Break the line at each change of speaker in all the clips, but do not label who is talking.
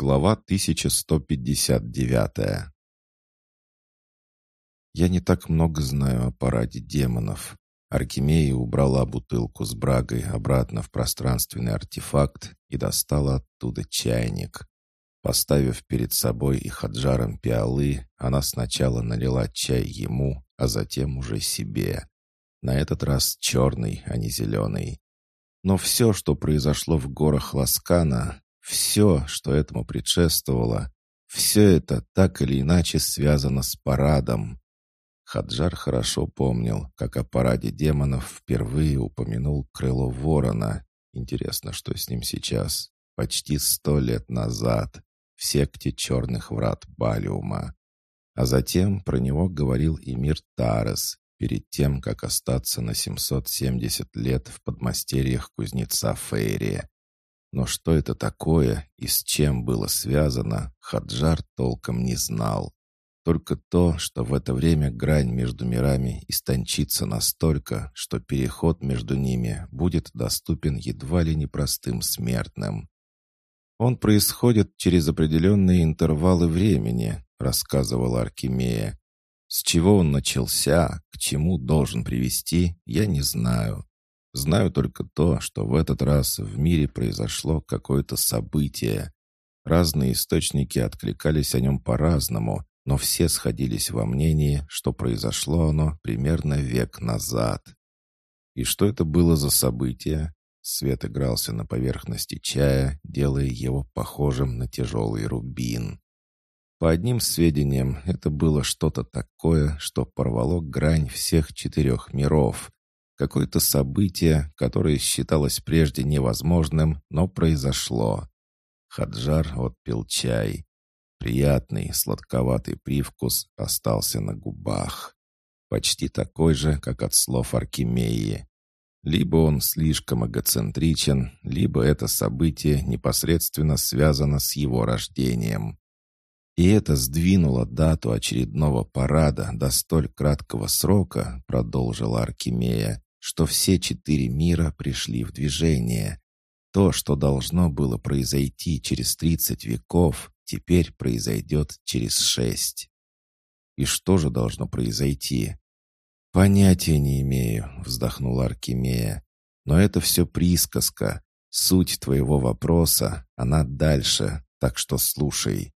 Глава 1159 Я не так много знаю о параде демонов. Аркемия убрала бутылку с брагой обратно в пространственный артефакт и достала оттуда чайник. Поставив перед собой и хаджаром пиалы, она сначала налила чай ему, а затем уже себе. На этот раз черный, а не зеленый. Но все, что произошло в горах Ласкана, все, что этому предшествовало, все это так или иначе связано с парадом. Хаджар хорошо помнил, как о параде демонов впервые упомянул крыло ворона. Интересно, что с ним сейчас? Почти сто лет назад, в секте черных врат Балиума. А затем про него говорил Эмир Тарес, перед тем, как остаться на 770 лет в подмастерьях кузнеца Фейри. Но что это такое и с чем было связано, Хаджар толком не знал. Только то, что в это время грань между мирами истончится настолько, что переход между ними будет доступен едва ли не простым смертным. Он происходит через определенные интервалы времени, рассказывала Аркемия. С чего он начался, к чему должен привести, я не знаю. Знаю только то, что в этот раз в мире произошло какое-то событие. Разные источники откликались о нем по-разному, но все сходились во мнении, что произошло оно примерно век назад. И что это было за событие? Свет игрался на поверхности чая, делая его похожим на тяжелый рубин. По одним сведениям, это было что-то такое, что порвало грань всех четырех миров, Какое-то событие, которое считалось прежде невозможным, но произошло. Хаджар отпил чай. Приятный, сладковатый привкус остался на губах. Почти такой же, как от слов Аркемии. Либо он слишком эгоцентричен, либо это событие непосредственно связано с его рождением. И это сдвинуло дату очередного парада до столь краткого срока, продолжила Аркемия, что все четыре мира пришли в движение. То, что должно было произойти через тридцать веков, теперь произойдет через шесть. И что же должно произойти? «Понятия не имею», — вздохнула Аркемия. «Но это все присказка. Суть твоего вопроса, она дальше, так что слушай».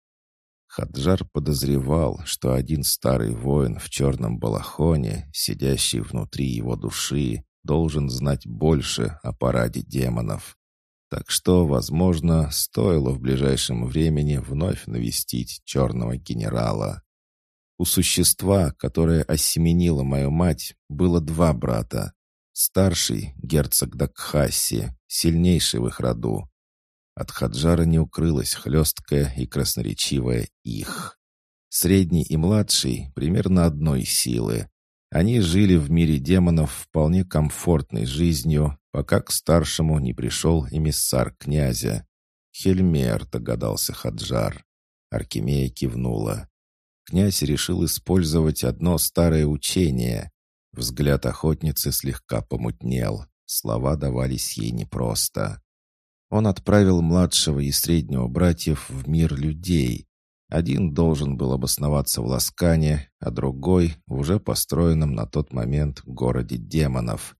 Хаджар подозревал, что один старый воин в черном балахоне, сидящий внутри его души, должен знать больше о параде демонов. Так что, возможно, стоило в ближайшем времени вновь навестить черного генерала. У существа, которое осеменило мою мать, было два брата. Старший, герцог Дакхаси, сильнейший в их роду, от Хаджара не укрылась хлесткая и красноречивая «их». Средний и младший примерно одной силы. Они жили в мире демонов вполне комфортной жизнью, пока к старшему не пришел эмиссар князя. Хельмер, догадался Хаджар. Аркемия кивнула. Князь решил использовать одно старое учение. Взгляд охотницы слегка помутнел. Слова давались ей непросто. Он отправил младшего и среднего братьев в мир людей. Один должен был обосноваться в Ласкане, а другой — в уже построенном на тот момент городе демонов.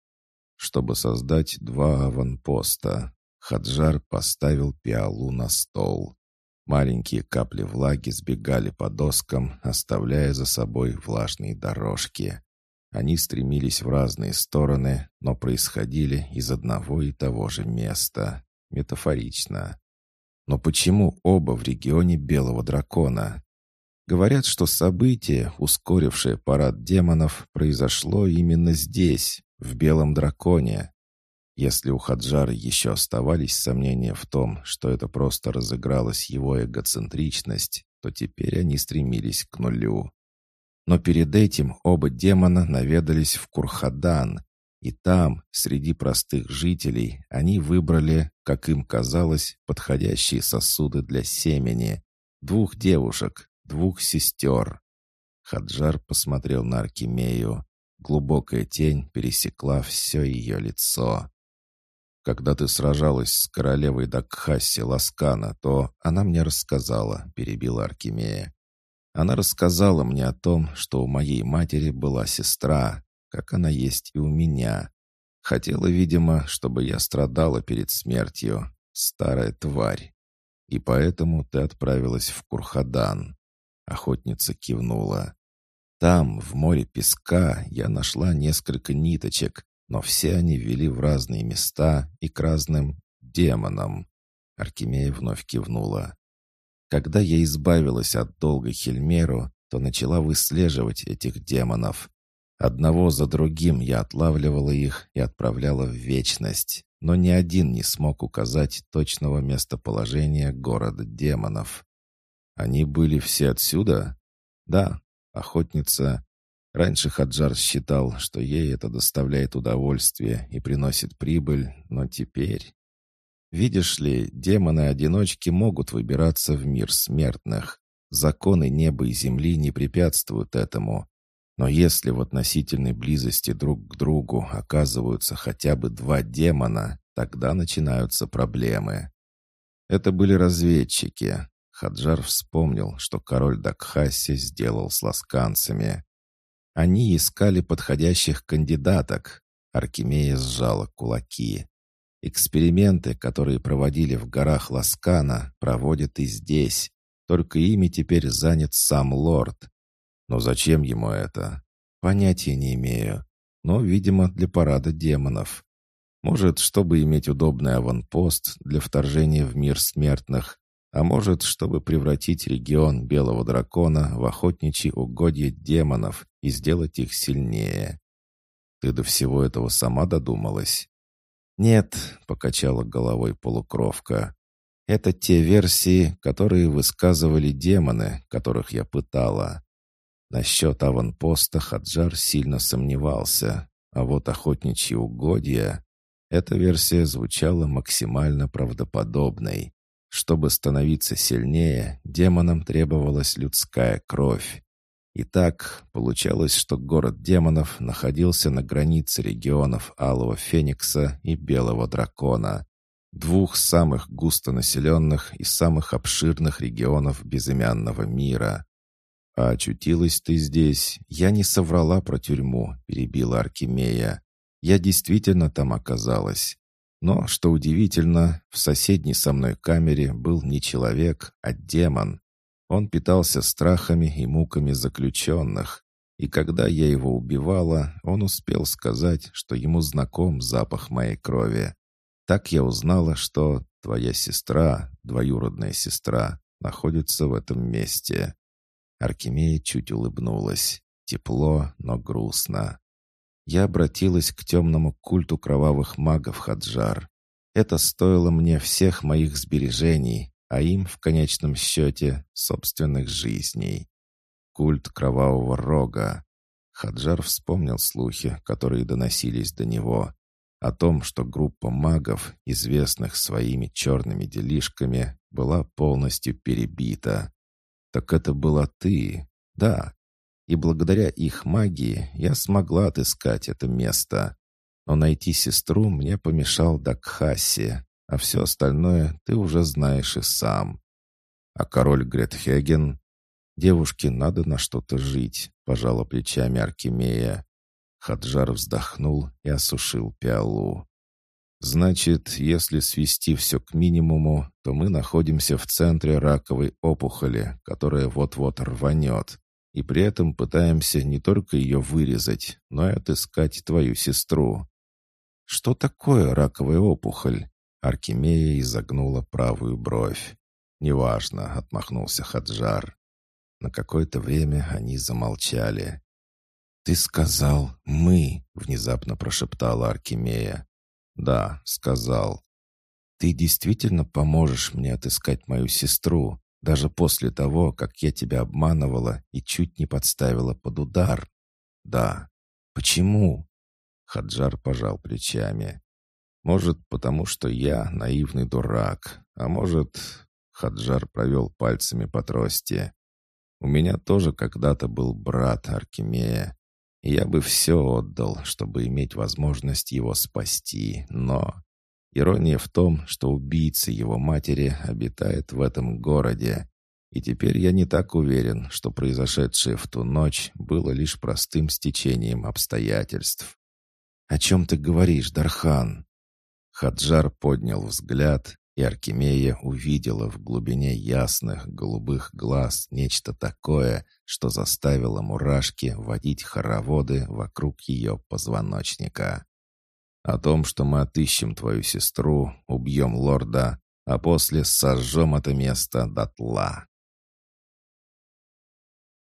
Чтобы создать два аванпоста, Хаджар поставил пиалу на стол. Маленькие капли влаги сбегали по доскам, оставляя за собой влажные дорожки. Они стремились в разные стороны, но происходили из одного и того же места метафорично. Но почему оба в регионе Белого Дракона? Говорят, что событие, ускорившее парад демонов, произошло именно здесь, в Белом Драконе. Если у Хаджара еще оставались сомнения в том, что это просто разыгралась его эгоцентричность, то теперь они стремились к нулю. Но перед этим оба демона наведались в Курхадан, и там, среди простых жителей, они выбрали, как им казалось, подходящие сосуды для семени. Двух девушек, двух сестер. Хаджар посмотрел на Аркемею. Глубокая тень пересекла все ее лицо. Когда ты сражалась с королевой Дакхаси Ласкана, то она мне рассказала, перебила Аркемия. Она рассказала мне о том, что у моей матери была сестра, как она есть и у меня. Хотела, видимо, чтобы я страдала перед смертью. Старая тварь. И поэтому ты отправилась в Курхадан. Охотница кивнула. Там, в море песка, я нашла несколько ниточек, но все они вели в разные места и к разным демонам. Аркемия вновь кивнула. Когда я избавилась от долга Хельмеру, то начала выслеживать этих демонов. Одного за другим я отлавливала их и отправляла в вечность, но ни один не смог указать точного местоположения города демонов. Они были все отсюда? Да, охотница Раньше Хаджар считал, что ей это доставляет удовольствие и приносит прибыль, но теперь... Видишь ли, демоны-одиночки могут выбираться в мир смертных. Законы неба и земли не препятствуют этому. Но если в относительной близости друг к другу оказываются хотя бы два демона, тогда начинаются проблемы. Это были разведчики. Хаджар вспомнил, что король Дакхаси сделал с ласканцами. Они искали подходящих кандидаток. Аркемия сжала кулаки. Эксперименты, которые проводили в горах Ласкана, проводят и здесь. Только ими теперь занят сам лорд. Но зачем ему это? Понятия не имею. Но, видимо, для парада демонов. Может, чтобы иметь удобный аванпост для вторжения в мир смертных, а может, чтобы превратить регион Белого Дракона в охотничьи угодья демонов и сделать их сильнее. Ты до всего этого сама додумалась? Нет, покачала головой полукровка. Это те версии, которые высказывали демоны, которых я пытала. Насчет аванпоста Хаджар сильно сомневался, а вот охотничьи угодья... Эта версия звучала максимально правдоподобной. Чтобы становиться сильнее, демонам требовалась людская кровь. И так получалось, что город демонов находился на границе регионов Алого Феникса и Белого Дракона, двух самых густонаселенных и самых обширных регионов безымянного мира. «А очутилась ты здесь. Я не соврала про тюрьму», — перебила Аркемия. «Я действительно там оказалась. Но, что удивительно, в соседней со мной камере был не человек, а демон. Он питался страхами и муками заключенных. И когда я его убивала, он успел сказать, что ему знаком запах моей крови. Так я узнала, что твоя сестра, двоюродная сестра, находится в этом месте. Аркемия чуть улыбнулась. Тепло, но грустно я обратилась к темному культу кровавых магов Хаджар. Это стоило мне всех моих сбережений, а им, в конечном счете, собственных жизней. Культ кровавого рога. Хаджар вспомнил слухи, которые доносились до него, о том, что группа магов, известных своими черными делишками, была полностью перебита. «Так это была ты?» «Да, и благодаря их магии я смогла отыскать это место. Но найти сестру мне помешал Дакхаси, а все остальное ты уже знаешь и сам. А король Гретхеген? Девушке надо на что-то жить, пожала плечами Аркемия. Хаджар вздохнул и осушил пиалу. Значит, если свести все к минимуму, то мы находимся в центре раковой опухоли, которая вот-вот рванет и при этом пытаемся не только ее вырезать, но и отыскать твою сестру. Что такое раковая опухоль? Аркемия изогнула правую бровь. «Неважно», — отмахнулся Хаджар. На какое-то время они замолчали. «Ты сказал «мы», — внезапно прошептала Аркемия. «Да, сказал. Ты действительно поможешь мне отыскать мою сестру?» Даже после того, как я тебя обманывала и чуть не подставила под удар. Да. Почему? Хаджар пожал плечами. Может, потому что я наивный дурак, а может... Хаджар провел пальцами по трости. У меня тоже когда-то был брат Аркемия, я бы все отдал, чтобы иметь возможность его спасти, но... Ирония в том, что убийца его матери обитает в этом городе. И теперь я не так уверен, что произошедшее в ту ночь было лишь простым стечением обстоятельств. «О чем ты говоришь, Дархан?» Хаджар поднял взгляд, и Аркемия увидела в глубине ясных голубых глаз нечто такое, что заставило мурашки водить хороводы вокруг ее позвоночника. «О том, что мы отыщем твою сестру, убьем лорда, а после сожжем это место дотла».